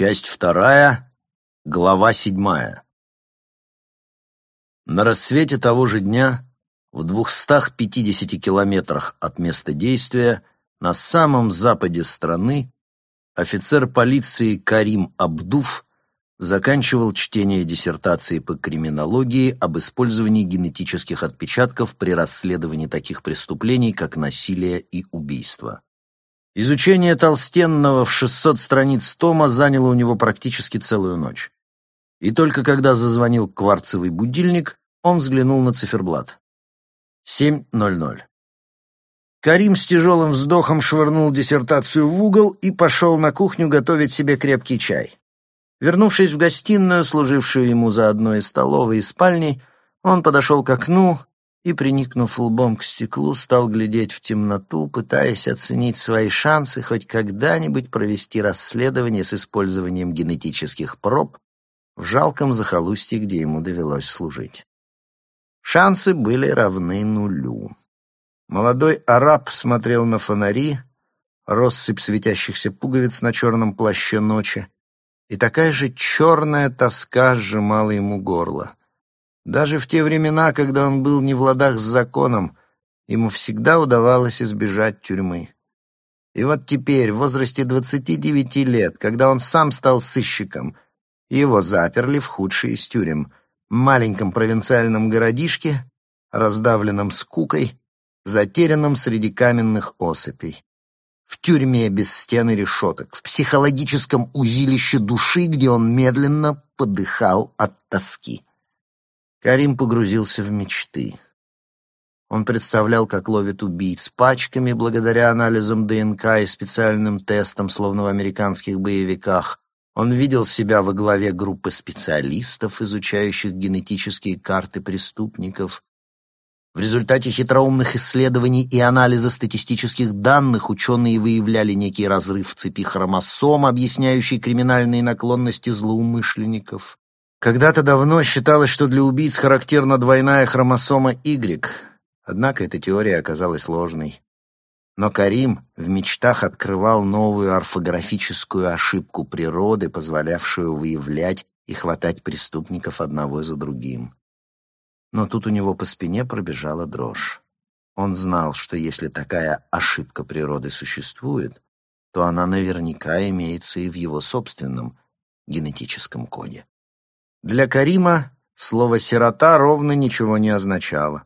Часть вторая, глава седьмая. На рассвете того же дня, в 250 километрах от места действия, на самом западе страны, офицер полиции Карим Абдув заканчивал чтение диссертации по криминологии об использовании генетических отпечатков при расследовании таких преступлений, как насилие и убийство. Изучение толстенного в 600 страниц тома заняло у него практически целую ночь. И только когда зазвонил кварцевый будильник, он взглянул на циферблат. 7.00. Карим с тяжелым вздохом швырнул диссертацию в угол и пошел на кухню готовить себе крепкий чай. Вернувшись в гостиную, служившую ему за одной из столовой и спальней, он подошел к окну и, приникнув лбом к стеклу, стал глядеть в темноту, пытаясь оценить свои шансы хоть когда-нибудь провести расследование с использованием генетических проб в жалком захолустье, где ему довелось служить. Шансы были равны нулю. Молодой араб смотрел на фонари, россыпь светящихся пуговиц на черном плаще ночи, и такая же черная тоска сжимала ему горло. Даже в те времена, когда он был не в ладах с законом, ему всегда удавалось избежать тюрьмы. И вот теперь, в возрасте 29 лет, когда он сам стал сыщиком, его заперли в худший из тюрем, маленьком провинциальном городишке, раздавленном скукой, затерянном среди каменных осыпей. В тюрьме без стен и решеток, в психологическом узилище души, где он медленно подыхал от тоски. Карим погрузился в мечты. Он представлял, как ловит убийц пачками благодаря анализам ДНК и специальным тестам, словно в американских боевиках. Он видел себя во главе группы специалистов, изучающих генетические карты преступников. В результате хитроумных исследований и анализа статистических данных ученые выявляли некий разрыв в цепи хромосом, объясняющий криминальные наклонности злоумышленников. Когда-то давно считалось, что для убийц характерна двойная хромосома Y, однако эта теория оказалась ложной. Но Карим в мечтах открывал новую орфографическую ошибку природы, позволявшую выявлять и хватать преступников одного за другим. Но тут у него по спине пробежала дрожь. Он знал, что если такая ошибка природы существует, то она наверняка имеется и в его собственном генетическом коде. Для Карима слово «сирота» ровно ничего не означало.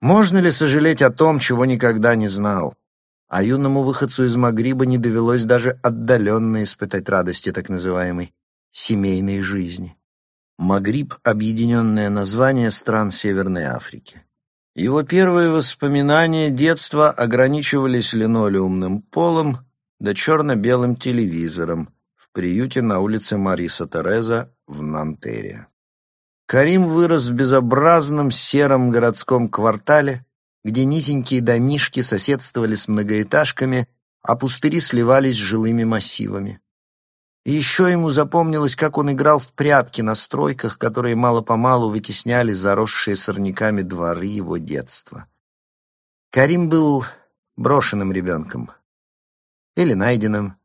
Можно ли сожалеть о том, чего никогда не знал? А юному выходцу из Магриба не довелось даже отдаленно испытать радости так называемой семейной жизни. Магриб — объединенное название стран Северной Африки. Его первые воспоминания детства ограничивались линолеумным полом да черно-белым телевизором приюте на улице Мариса Тереза в Нантере. Карим вырос в безобразном сером городском квартале, где низенькие домишки соседствовали с многоэтажками, а пустыри сливались с жилыми массивами. И еще ему запомнилось, как он играл в прятки на стройках, которые мало-помалу вытесняли заросшие сорняками дворы его детства. Карим был брошенным ребенком. Или найденным.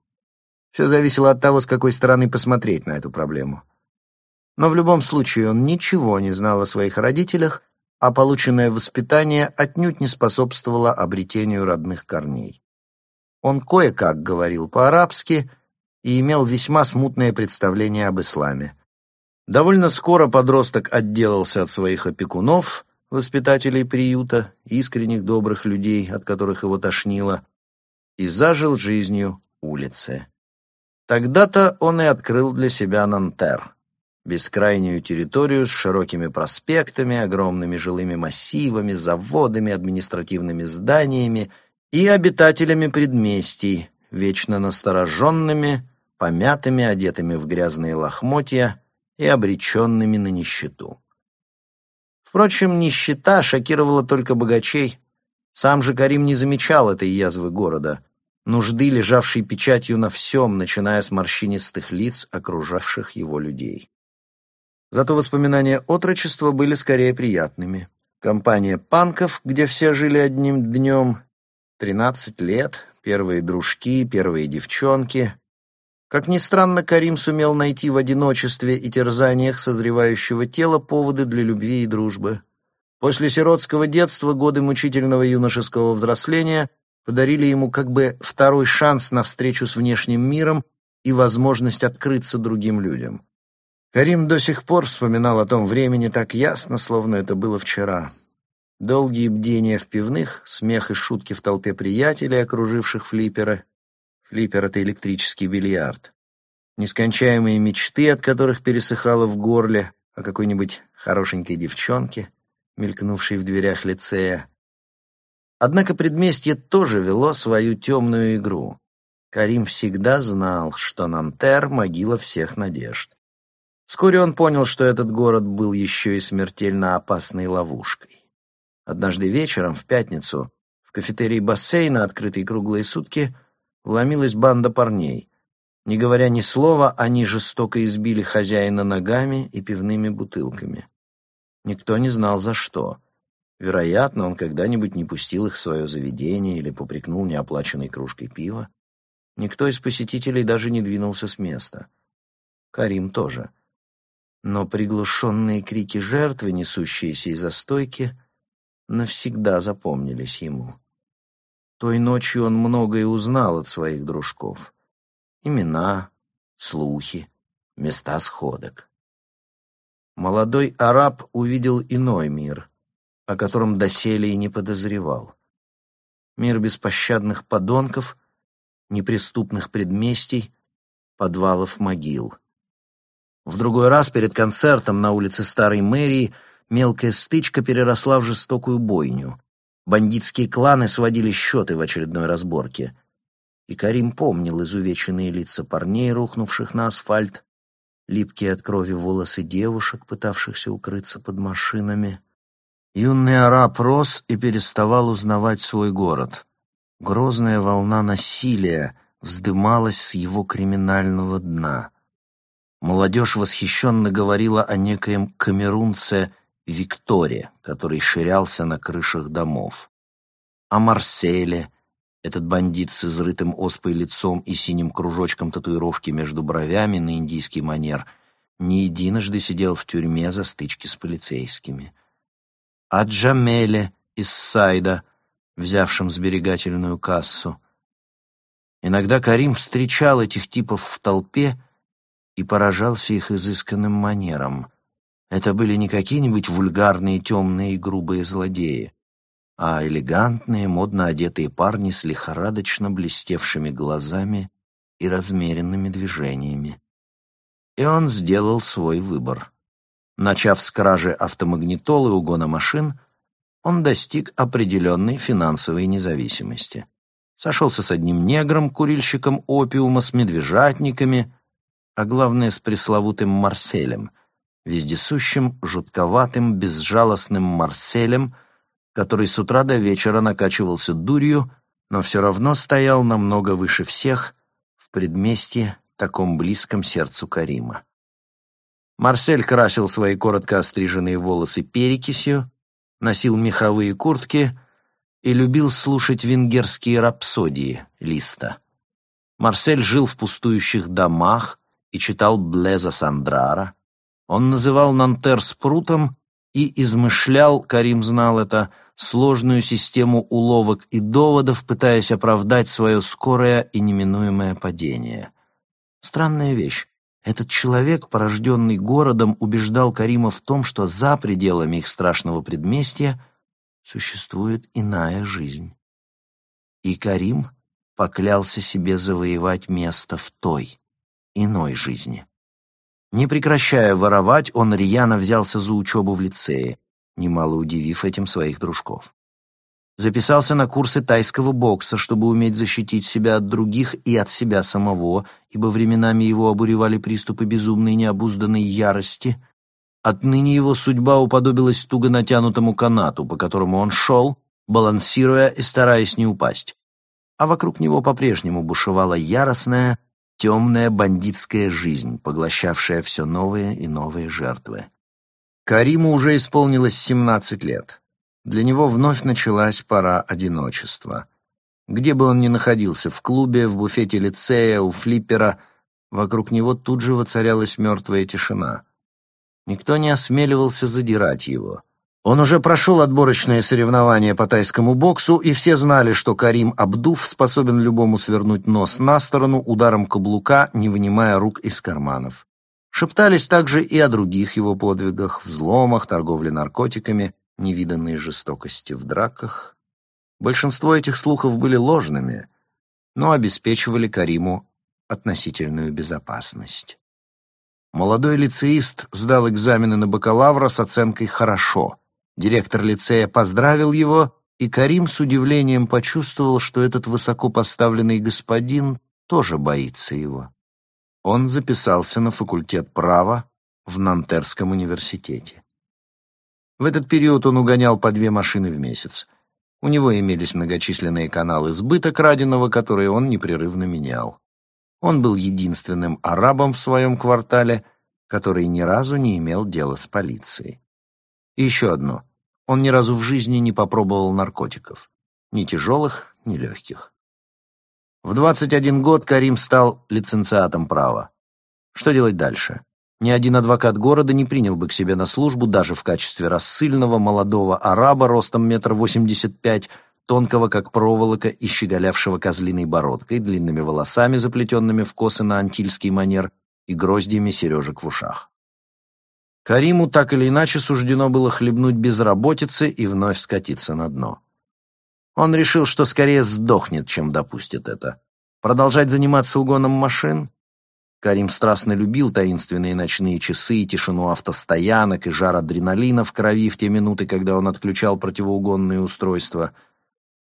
Все зависело от того, с какой стороны посмотреть на эту проблему. Но в любом случае он ничего не знал о своих родителях, а полученное воспитание отнюдь не способствовало обретению родных корней. Он кое-как говорил по-арабски и имел весьма смутное представление об исламе. Довольно скоро подросток отделался от своих опекунов, воспитателей приюта, искренних добрых людей, от которых его тошнило, и зажил жизнью улицы. Тогда-то он и открыл для себя Нантер — бескрайнюю территорию с широкими проспектами, огромными жилыми массивами, заводами, административными зданиями и обитателями предместий, вечно настороженными, помятыми, одетыми в грязные лохмотья и обреченными на нищету. Впрочем, нищета шокировала только богачей. Сам же Карим не замечал этой язвы города, нужды, лежавшей печатью на всем, начиная с морщинистых лиц окружавших его людей. Зато воспоминания отрочества были скорее приятными. Компания панков, где все жили одним днем, тринадцать лет, первые дружки, первые девчонки. Как ни странно, Карим сумел найти в одиночестве и терзаниях созревающего тела поводы для любви и дружбы. После сиротского детства годы мучительного юношеского взросления подарили ему как бы второй шанс на встречу с внешним миром и возможность открыться другим людям. Карим до сих пор вспоминал о том времени так ясно, словно это было вчера. Долгие бдения в пивных, смех и шутки в толпе приятелей, окруживших флиппера. Флиппер — это электрический бильярд. Нескончаемые мечты, от которых пересыхало в горле, о какой-нибудь хорошенькой девчонке, мелькнувшей в дверях лицея. Однако предместье тоже вело свою темную игру. Карим всегда знал, что Нантер — могила всех надежд. Вскоре он понял, что этот город был еще и смертельно опасной ловушкой. Однажды вечером, в пятницу, в кафетерии бассейна, открытой круглые сутки, вломилась банда парней. Не говоря ни слова, они жестоко избили хозяина ногами и пивными бутылками. Никто не знал, за что. Вероятно, он когда-нибудь не пустил их в свое заведение или попрекнул неоплаченной кружкой пива. Никто из посетителей даже не двинулся с места. Карим тоже. Но приглушенные крики жертвы, несущиеся из-за стойки, навсегда запомнились ему. Той ночью он многое узнал от своих дружков. Имена, слухи, места сходок. Молодой араб увидел иной мир, о котором доселе и не подозревал. Мир беспощадных подонков, неприступных предместий, подвалов могил. В другой раз перед концертом на улице Старой Мэрии мелкая стычка переросла в жестокую бойню. Бандитские кланы сводили счеты в очередной разборке. И Карим помнил изувеченные лица парней, рухнувших на асфальт, липкие от крови волосы девушек, пытавшихся укрыться под машинами. Юный араб рос и переставал узнавать свой город. Грозная волна насилия вздымалась с его криминального дна. Молодежь восхищенно говорила о некоем камерунце Викторе, который ширялся на крышах домов. О Марселе, этот бандит с изрытым оспой лицом и синим кружочком татуировки между бровями на индийский манер, не единожды сидел в тюрьме за стычки с полицейскими. О Джамеле из Сайда, взявшем сберегательную кассу. Иногда Карим встречал этих типов в толпе и поражался их изысканным манерам. Это были не какие-нибудь вульгарные, темные и грубые злодеи, а элегантные, модно одетые парни с лихорадочно блестевшими глазами и размеренными движениями. И он сделал свой выбор. Начав с кражи автомагнитолы угона машин, он достиг определенной финансовой независимости. Сошелся с одним негром, курильщиком опиума, с медвежатниками, а главное, с пресловутым Марселем — вездесущим, жутковатым, безжалостным Марселем, который с утра до вечера накачивался дурью, но все равно стоял намного выше всех в предместье, таком близком сердцу Карима. Марсель красил свои коротко остриженные волосы перекисью, носил меховые куртки и любил слушать венгерские рапсодии Листа. Марсель жил в пустующих домах и читал Блеза Сандрара, он называл Нантер спрутом и измышлял, Карим знал это, сложную систему уловок и доводов, пытаясь оправдать свое скорое и неминуемое падение. Странная вещь. Этот человек, порожденный городом, убеждал Карима в том, что за пределами их страшного предместья существует иная жизнь. И Карим поклялся себе завоевать место в той, иной жизни. Не прекращая воровать, он рьяно взялся за учебу в лицее, немало удивив этим своих дружков. Записался на курсы тайского бокса, чтобы уметь защитить себя от других и от себя самого, ибо временами его обуревали приступы безумной необузданной ярости. Отныне его судьба уподобилась туго натянутому канату, по которому он шел, балансируя и стараясь не упасть. А вокруг него по-прежнему бушевала яростная, темная бандитская жизнь, поглощавшая все новые и новые жертвы. Кариму уже исполнилось 17 лет. Для него вновь началась пора одиночества. Где бы он ни находился, в клубе, в буфете лицея, у флиппера, Вокруг него тут же воцарялась мертвая тишина. Никто не осмеливался задирать его. Он уже прошел отборочные соревнования по тайскому боксу, и все знали, что Карим Абдув способен любому свернуть нос на сторону ударом каблука, не вынимая рук из карманов. Шептались также и о других его подвигах, взломах, торговле наркотиками, невиданной жестокости в драках. Большинство этих слухов были ложными, но обеспечивали Кариму относительную безопасность. Молодой лицеист сдал экзамены на бакалавра с оценкой «хорошо», Директор лицея поздравил его, и Карим с удивлением почувствовал, что этот высокопоставленный господин тоже боится его. Он записался на факультет права в Нантерском университете. В этот период он угонял по две машины в месяц. У него имелись многочисленные каналы сбыта краденого, которые он непрерывно менял. Он был единственным арабом в своем квартале, который ни разу не имел дела с полицией. И еще одно. Он ни разу в жизни не попробовал наркотиков. Ни тяжелых, ни легких. В 21 год Карим стал лицензиатом права. Что делать дальше? Ни один адвокат города не принял бы к себе на службу даже в качестве рассыльного молодого араба ростом метр восемьдесят пять, тонкого как проволока и щеголявшего козлиной бородкой, длинными волосами, заплетенными в косы на антильский манер и гроздьями сережек в ушах. Кариму так или иначе суждено было хлебнуть безработицы и вновь скатиться на дно. Он решил, что скорее сдохнет, чем допустит это. Продолжать заниматься угоном машин? Карим страстно любил таинственные ночные часы, тишину автостоянок и жар адреналина в крови в те минуты, когда он отключал противоугонные устройства.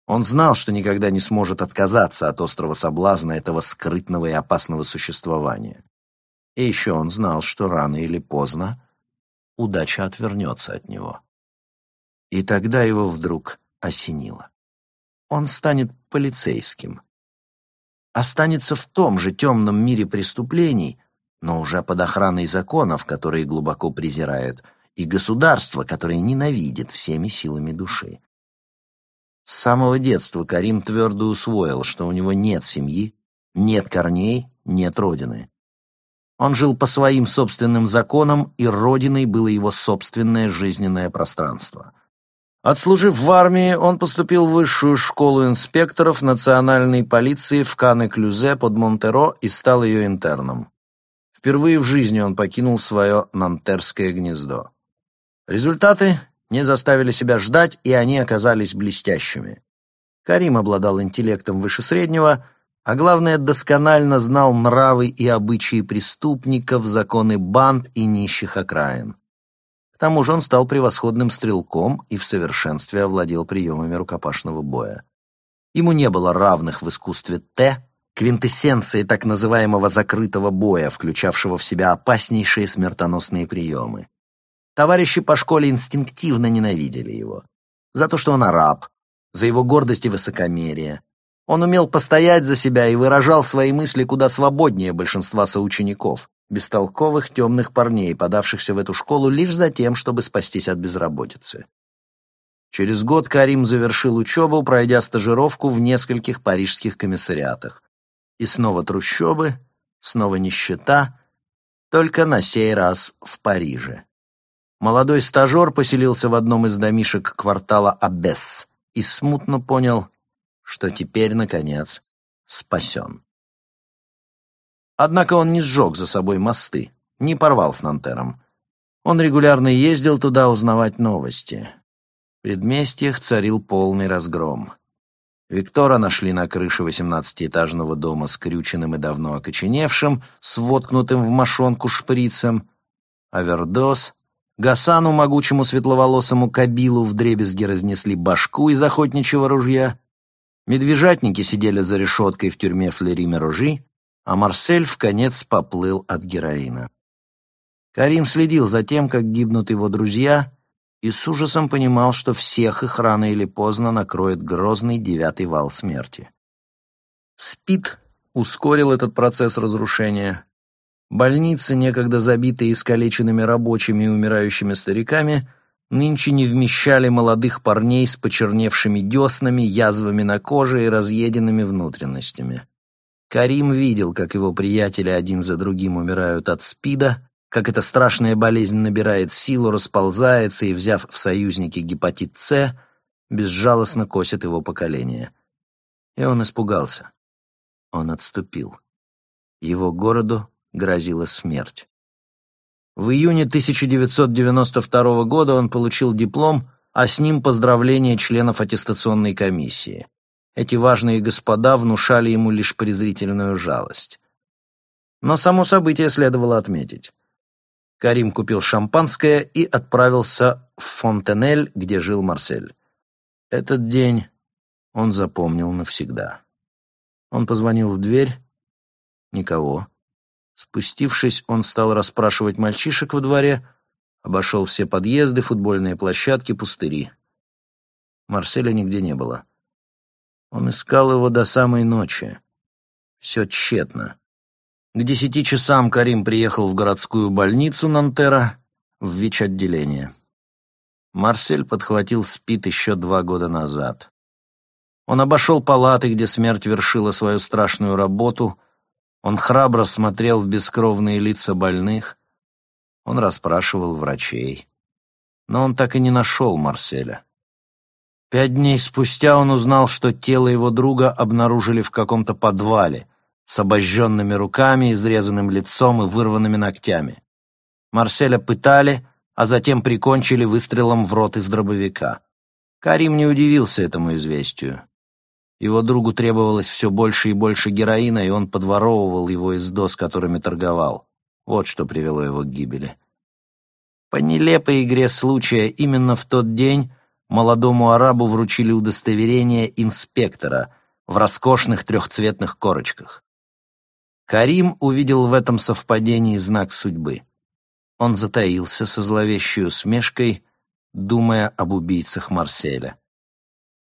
Он знал, что никогда не сможет отказаться от острого соблазна этого скрытного и опасного существования. И еще он знал, что рано или поздно удача отвернется от него. И тогда его вдруг осенило. Он станет полицейским. Останется в том же темном мире преступлений, но уже под охраной законов, которые глубоко презирает, и государства, которое ненавидит всеми силами души. С самого детства Карим твердо усвоил, что у него нет семьи, нет корней, нет родины. Он жил по своим собственным законам, и родиной было его собственное жизненное пространство. Отслужив в армии, он поступил в высшую школу инспекторов национальной полиции в Кане-Клюзе под Монтеро и стал ее интерном. Впервые в жизни он покинул свое нантерское гнездо. Результаты не заставили себя ждать, и они оказались блестящими. Карим обладал интеллектом выше среднего, а главное, досконально знал нравы и обычаи преступников, законы банд и нищих окраин. К тому же он стал превосходным стрелком и в совершенстве овладел приемами рукопашного боя. Ему не было равных в искусстве Т, квинтэссенции так называемого закрытого боя, включавшего в себя опаснейшие смертоносные приемы. Товарищи по школе инстинктивно ненавидели его. За то, что он араб, за его гордость и высокомерие, он умел постоять за себя и выражал свои мысли куда свободнее большинства соучеников, бестолковых темных парней, подавшихся в эту школу лишь за тем, чтобы спастись от безработицы. Через год Карим завершил учебу, пройдя стажировку в нескольких парижских комиссариатах. И снова трущобы, снова нищета, только на сей раз в Париже. Молодой стажер поселился в одном из домишек квартала Абесс и смутно понял, что теперь, наконец, спасен. Однако он не сжег за собой мосты, не порвал с Нантером. Он регулярно ездил туда узнавать новости. В предместьях царил полный разгром. Виктора нашли на крыше восемнадцатиэтажного дома скрюченным и давно окоченевшим, с воткнутым в мошонку шприцем. Авердос. Гасану, могучему светловолосому Кабилу, вдребезги разнесли башку из охотничьего ружья. Медвежатники сидели за решеткой в тюрьме Флери-Меружи, а Марсель в конец поплыл от героина. Карим следил за тем, как гибнут его друзья, и с ужасом понимал, что всех их рано или поздно накроет грозный девятый вал смерти. СПИД ускорил этот процесс разрушения. Больницы, некогда забитые искалеченными рабочими и умирающими стариками, нынче не вмещали молодых парней с почерневшими деснами, язвами на коже и разъеденными внутренностями. Карим видел, как его приятели один за другим умирают от СПИДа, как эта страшная болезнь набирает силу, расползается и, взяв в союзники гепатит С, безжалостно косит его поколение. И он испугался. Он отступил. Его городу грозила смерть. В июне 1992 года он получил диплом, а с ним поздравления членов аттестационной комиссии. Эти важные господа внушали ему лишь презрительную жалость. Но само событие следовало отметить. Карим купил шампанское и отправился в Фонтенель, где жил Марсель. Этот день он запомнил навсегда. Он позвонил в дверь. Никого. Спустившись, он стал расспрашивать мальчишек во дворе, обошел все подъезды, футбольные площадки, пустыри. Марселя нигде не было. Он искал его до самой ночи. Все тщетно. К десяти часам Карим приехал в городскую больницу Нантера в ВИЧ-отделение. Марсель подхватил СПИД еще два года назад. Он обошел палаты, где смерть вершила свою страшную работу. Он храбро смотрел в бескровные лица больных. Он расспрашивал врачей. Но он так и не нашел Марселя. Пять дней спустя он узнал, что тело его друга обнаружили в каком-то подвале с обожженными руками, изрезанным лицом и вырванными ногтями. Марселя пытали, а затем прикончили выстрелом в рот из дробовика. Карим не удивился этому известию. Его другу требовалось все больше и больше героина, и он подворовывал его из доз, которыми торговал. Вот что привело его к гибели. По нелепой игре случая именно в тот день молодому арабу вручили удостоверение инспектора в роскошных трехцветных корочках. Карим увидел в этом совпадении знак судьбы. Он затаился со зловещей усмешкой, думая об убийцах Марселя.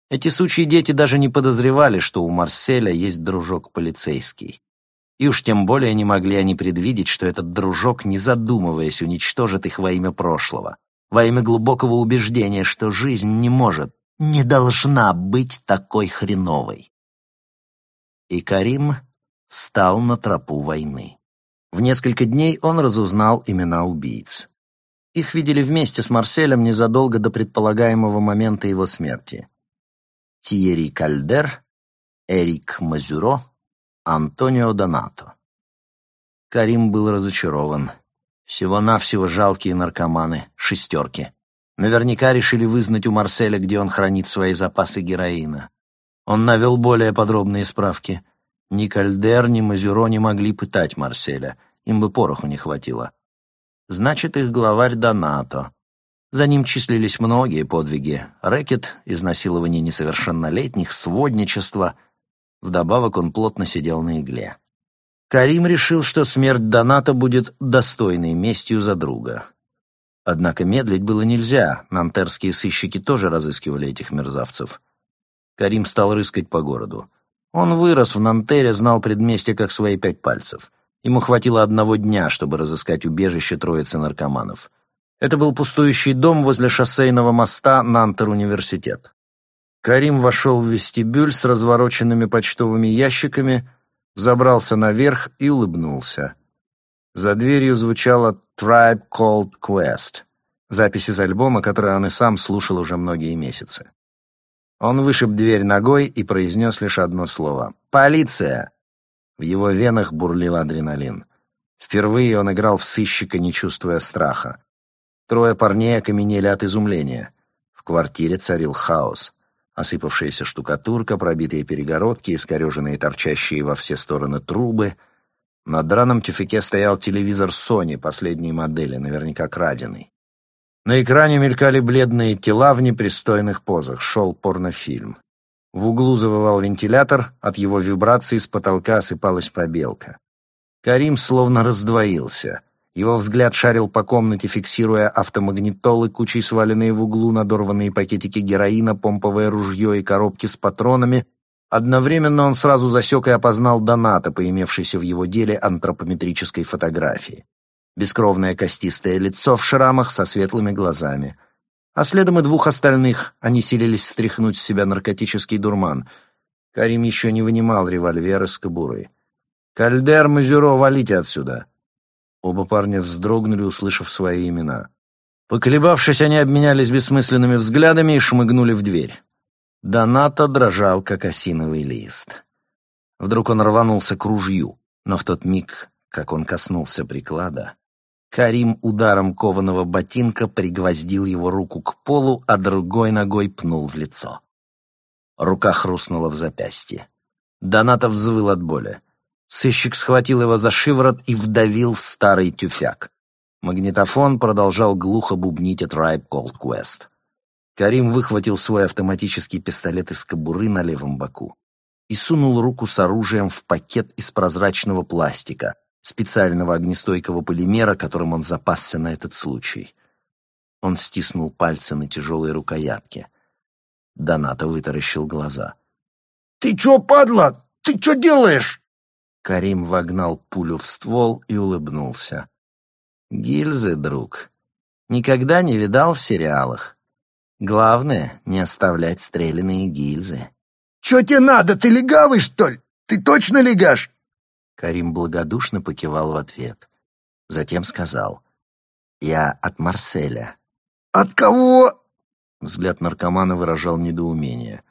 Эти сучьи дети даже не подозревали, что у Марселя есть дружок полицейский. И уж тем более не могли они предвидеть, что этот дружок, не задумываясь, уничтожит их во имя прошлого во имя глубокого убеждения, что жизнь не может, не должна быть такой хреновой. И Карим стал на тропу войны. В несколько дней он разузнал имена убийц. Их видели вместе с Марселем незадолго до предполагаемого момента его смерти. Тиери Кальдер, Эрик Мазюро, Антонио Донато. Карим был разочарован. Всего-навсего жалкие наркоманы, шестерки. Наверняка решили вызнать у Марселя, где он хранит свои запасы героина. Он навел более подробные справки. Ни Кальдер, ни Мазюро не могли пытать Марселя. Им бы пороху не хватило. Значит, их главарь Донато. За ним числились многие подвиги. Рэкет, изнасилование несовершеннолетних, сводничество. Вдобавок он плотно сидел на игле. Карим решил, что смерть Доната будет достойной местью за друга. Однако медлить было нельзя, нантерские сыщики тоже разыскивали этих мерзавцев. Карим стал рыскать по городу. Он вырос в Нантере, знал предместье как свои пять пальцев. Ему хватило одного дня, чтобы разыскать убежище троицы наркоманов. Это был пустующий дом возле шоссейного моста Нантер-университет. Карим вошел в вестибюль с развороченными почтовыми ящиками, забрался наверх и улыбнулся. За дверью звучала «Tribe Called Quest», запись из альбома, который он и сам слушал уже многие месяцы. Он вышиб дверь ногой и произнес лишь одно слово «Полиция!». В его венах бурлил адреналин. Впервые он играл в сыщика, не чувствуя страха. Трое парней окаменели от изумления. В квартире царил хаос. Осыпавшаяся штукатурка, пробитые перегородки, искореженные торчащие во все стороны трубы. На драном тюфяке стоял телевизор Sony последней модели, наверняка краденый. На экране мелькали бледные тела в непристойных позах, шел порнофильм. В углу завывал вентилятор, от его вибрации с потолка осыпалась побелка. Карим словно раздвоился — его взгляд шарил по комнате, фиксируя автомагнитолы, кучей сваленные в углу, надорванные пакетики героина, помповое ружье и коробки с патронами. Одновременно он сразу засек и опознал Доната, поимевшийся в его деле антропометрической фотографии. Бескровное костистое лицо в шрамах со светлыми глазами. А следом и двух остальных, они силились стряхнуть с себя наркотический дурман. Карим еще не вынимал револьвер из кобуры. «Кальдер, Мазюро, валите отсюда!» Оба парня вздрогнули, услышав свои имена. Поколебавшись, они обменялись бессмысленными взглядами и шмыгнули в дверь. Доната дрожал, как осиновый лист. Вдруг он рванулся к ружью, но в тот миг, как он коснулся приклада, Карим ударом кованого ботинка пригвоздил его руку к полу, а другой ногой пнул в лицо. Рука хрустнула в запястье. Донатов взвыл от боли. Сыщик схватил его за шиворот и вдавил в старый тюфяк. Магнитофон продолжал глухо бубнить от Tribe Cold Quest. Карим выхватил свой автоматический пистолет из кобуры на левом боку и сунул руку с оружием в пакет из прозрачного пластика, специального огнестойкого полимера, которым он запасся на этот случай. Он стиснул пальцы на тяжелой рукоятке. Доната вытаращил глаза. «Ты чё, падла? Ты чё делаешь?» Карим вогнал пулю в ствол и улыбнулся. «Гильзы, друг. Никогда не видал в сериалах. Главное — не оставлять стрелянные гильзы. «Чё тебе надо? Ты легавый, что ли? Ты точно легаш?» Карим благодушно покивал в ответ. Затем сказал. «Я от Марселя». «От кого?» Взгляд наркомана выражал недоумение.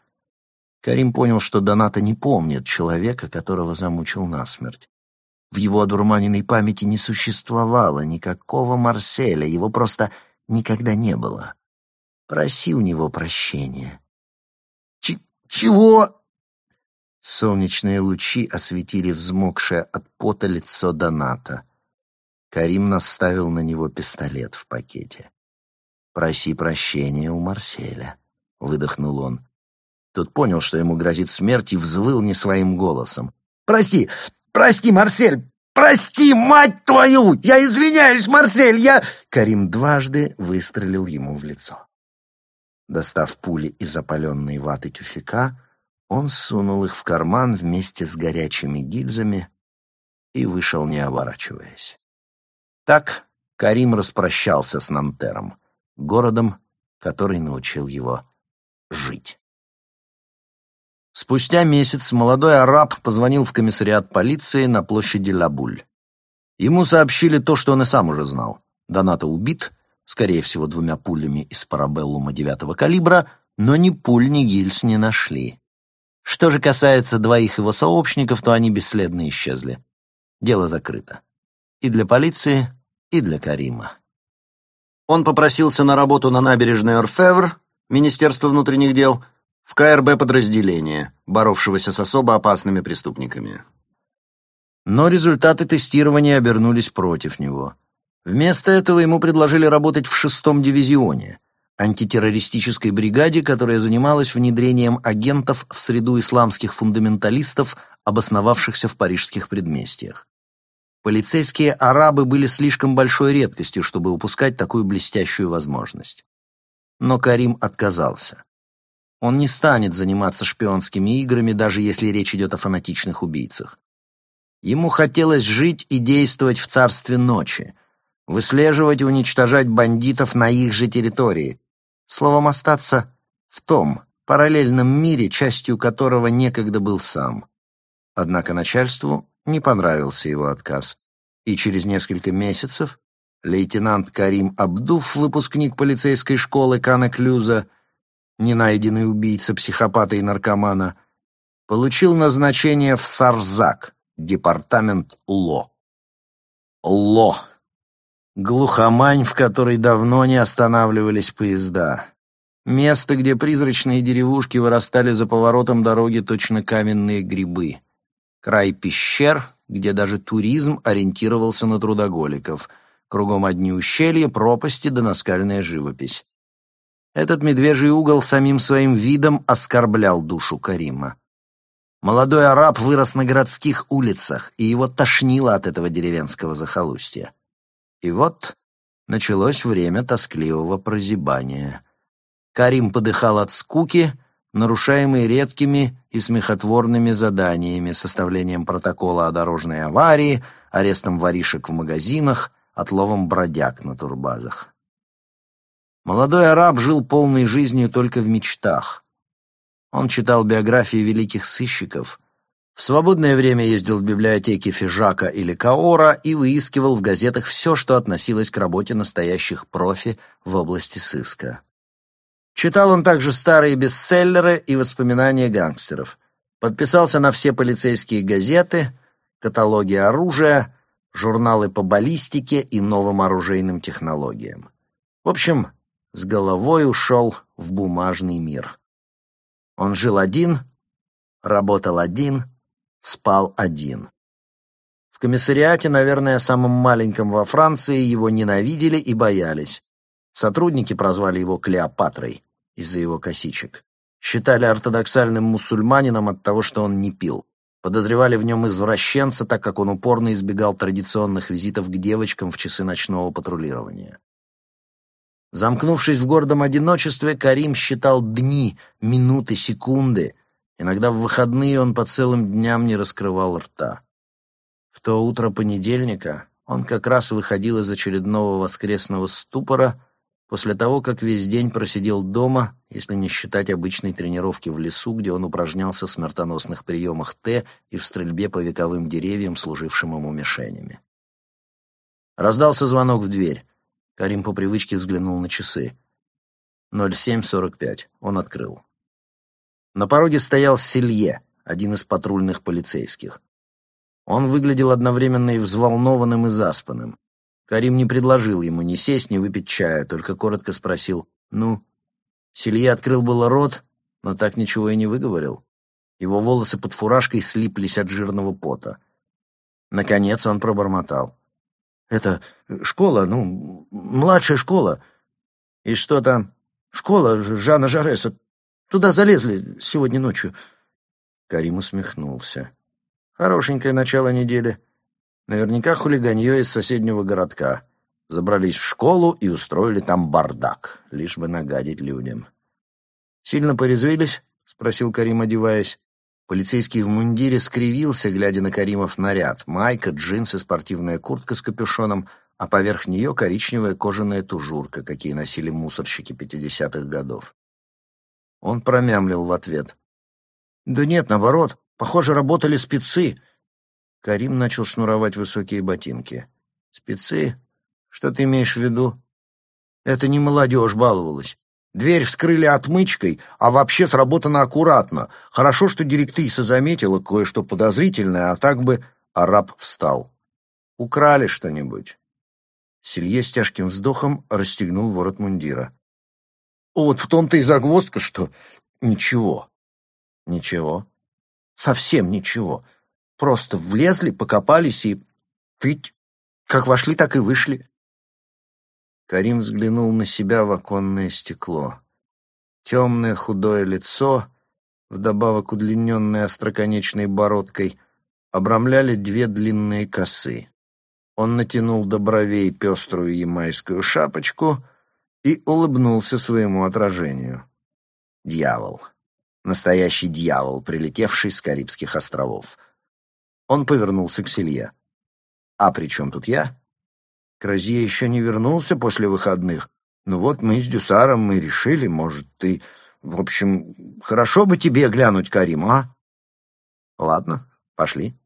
Карим понял, что Доната не помнит человека, которого замучил насмерть. В его одурманенной памяти не существовало никакого Марселя, его просто никогда не было. Проси у него прощения. Ч чего? Солнечные лучи осветили взмокшее от пота лицо Доната. Карим наставил на него пистолет в пакете. «Проси прощения у Марселя», — выдохнул он. Тот понял, что ему грозит смерть, и взвыл не своим голосом. «Прости, прости, Марсель, прости, мать твою! Я извиняюсь, Марсель, я...» Карим дважды выстрелил ему в лицо. Достав пули из опаленной ваты тюфяка, он сунул их в карман вместе с горячими гильзами и вышел, не оборачиваясь. Так Карим распрощался с Нантером, городом, который научил его жить. Спустя месяц молодой араб позвонил в комиссариат полиции на площади Лабуль. Ему сообщили то, что он и сам уже знал. Доната убит — скорее всего, двумя пулями из парабеллума девятого калибра, но ни пуль, ни гильз не нашли. Что же касается двоих его сообщников, то они бесследно исчезли. Дело закрыто. И для полиции, и для Карима. Он попросился на работу на набережной Орфевр, Министерство внутренних дел, в КРБ подразделение, боровшегося с особо опасными преступниками. Но результаты тестирования обернулись против него. Вместо этого ему предложили работать в шестом дивизионе, антитеррористической бригаде, которая занималась внедрением агентов в среду исламских фундаменталистов, обосновавшихся в парижских предместьях. Полицейские арабы были слишком большой редкостью, чтобы упускать такую блестящую возможность. Но Карим отказался. Он не станет заниматься шпионскими играми, даже если речь идет о фанатичных убийцах. Ему хотелось жить и действовать в царстве ночи, выслеживать и уничтожать бандитов на их же территории. Словом, остаться в том параллельном мире, частью которого некогда был сам. Однако начальству не понравился его отказ, и через несколько месяцев лейтенант Карим Абдуф, выпускник полицейской школы Кана Клюза, ненайденный убийца, психопата и наркомана, получил назначение в Сарзак, департамент ЛО. ЛО Глухомань, в которой давно не останавливались поезда. Место, где призрачные деревушки вырастали за поворотом дороги точно каменные грибы. Край пещер, где даже туризм ориентировался на трудоголиков. Кругом одни ущелья, пропасти да наскальная живопись. Этот медвежий угол самим своим видом оскорблял душу Карима. Молодой араб вырос на городских улицах, и его тошнило от этого деревенского захолустья. И вот началось время тоскливого прозябания. Карим подыхал от скуки, нарушаемой редкими и смехотворными заданиями, составлением протокола о дорожной аварии, арестом воришек в магазинах, отловом бродяг на турбазах. Молодой араб жил полной жизнью только в мечтах. Он читал биографии великих сыщиков, В свободное время ездил в библиотеки Фижака или Каора и выискивал в газетах все, что относилось к работе настоящих профи в области сыска. Читал он также старые бестселлеры и воспоминания гангстеров. Подписался на все полицейские газеты, каталоги оружия, журналы по баллистике и новым оружейным технологиям. В общем, с головой ушел в бумажный мир. Он жил один, работал один, спал один. В комиссариате, наверное, самым маленьком во Франции, его ненавидели и боялись. Сотрудники прозвали его Клеопатрой из-за его косичек. Считали ортодоксальным мусульманином от того, что он не пил. Подозревали в нем извращенца, так как он упорно избегал традиционных визитов к девочкам в часы ночного патрулирования. Замкнувшись в гордом одиночестве, Карим считал дни, минуты, секунды. Иногда в выходные он по целым дням не раскрывал рта. В то утро понедельника он как раз выходил из очередного воскресного ступора после того, как весь день просидел дома, если не считать обычной тренировки в лесу, где он упражнялся в смертоносных приемах Т и в стрельбе по вековым деревьям, служившим ему мишенями. Раздался звонок в дверь. Карим по привычке взглянул на часы. 07.45. Он открыл. На пороге стоял Селье, один из патрульных полицейских. Он выглядел одновременно и взволнованным, и заспанным. Карим не предложил ему ни сесть, ни выпить чая, только коротко спросил «Ну?». Селье открыл было рот, но так ничего и не выговорил. Его волосы под фуражкой слиплись от жирного пота. Наконец он пробормотал. Это школа, ну, младшая школа. И что там? Школа Жана Жареса. Туда залезли сегодня ночью. Карим усмехнулся. Хорошенькое начало недели. Наверняка хулиганье из соседнего городка. Забрались в школу и устроили там бардак, лишь бы нагадить людям. «Сильно порезвились?» — спросил Карим, одеваясь. Полицейский в мундире скривился, глядя на Каримов наряд. Майка, джинсы, спортивная куртка с капюшоном, а поверх нее коричневая кожаная тужурка, какие носили мусорщики пятидесятых годов. Он промямлил в ответ. «Да нет, наоборот. Похоже, работали спецы». Карим начал шнуровать высокие ботинки. «Спецы? Что ты имеешь в виду?» «Это не молодежь баловалась. Дверь вскрыли отмычкой, а вообще сработано аккуратно. Хорошо, что директриса заметила кое-что подозрительное, а так бы араб встал. Украли что-нибудь. Селье с тяжким вздохом расстегнул ворот мундира. Вот в том-то и загвоздка, что ничего. Ничего. Совсем ничего. Просто влезли, покопались и... Ведь как вошли, так и вышли. Карим взглянул на себя в оконное стекло. Темное худое лицо, вдобавок удлиненное остроконечной бородкой, обрамляли две длинные косы. Он натянул до бровей пеструю ямайскую шапочку и улыбнулся своему отражению. Дьявол. Настоящий дьявол, прилетевший с Карибских островов. Он повернулся к Селье. «А при чем тут я?» Кразье еще не вернулся после выходных. Ну вот мы с Дюсаром мы решили, может, ты... В общем, хорошо бы тебе глянуть, Карим, а? Ладно, пошли.